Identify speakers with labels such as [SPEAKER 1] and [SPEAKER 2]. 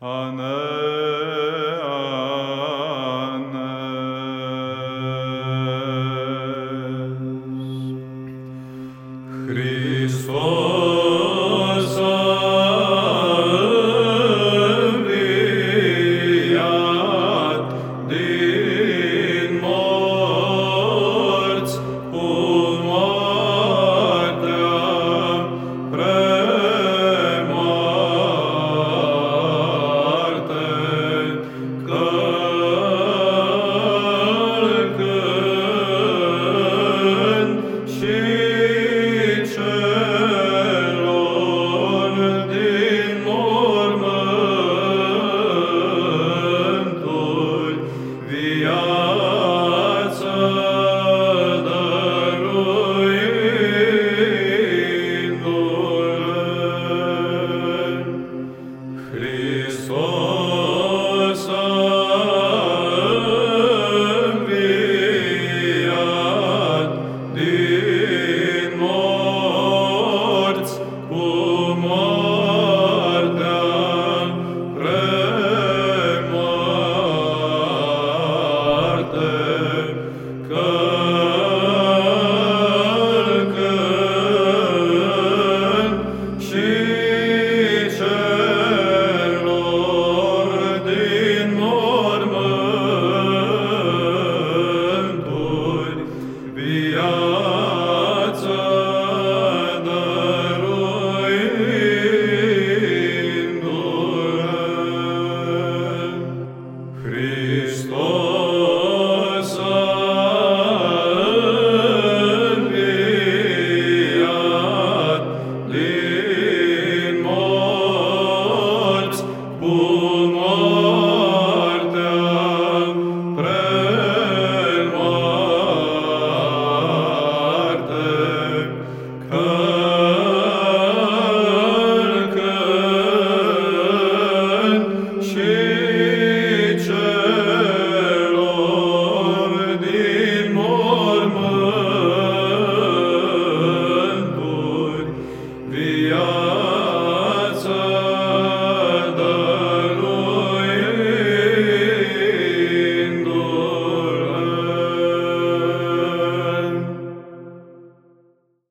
[SPEAKER 1] Ane, ane. Christos Христос. Boom.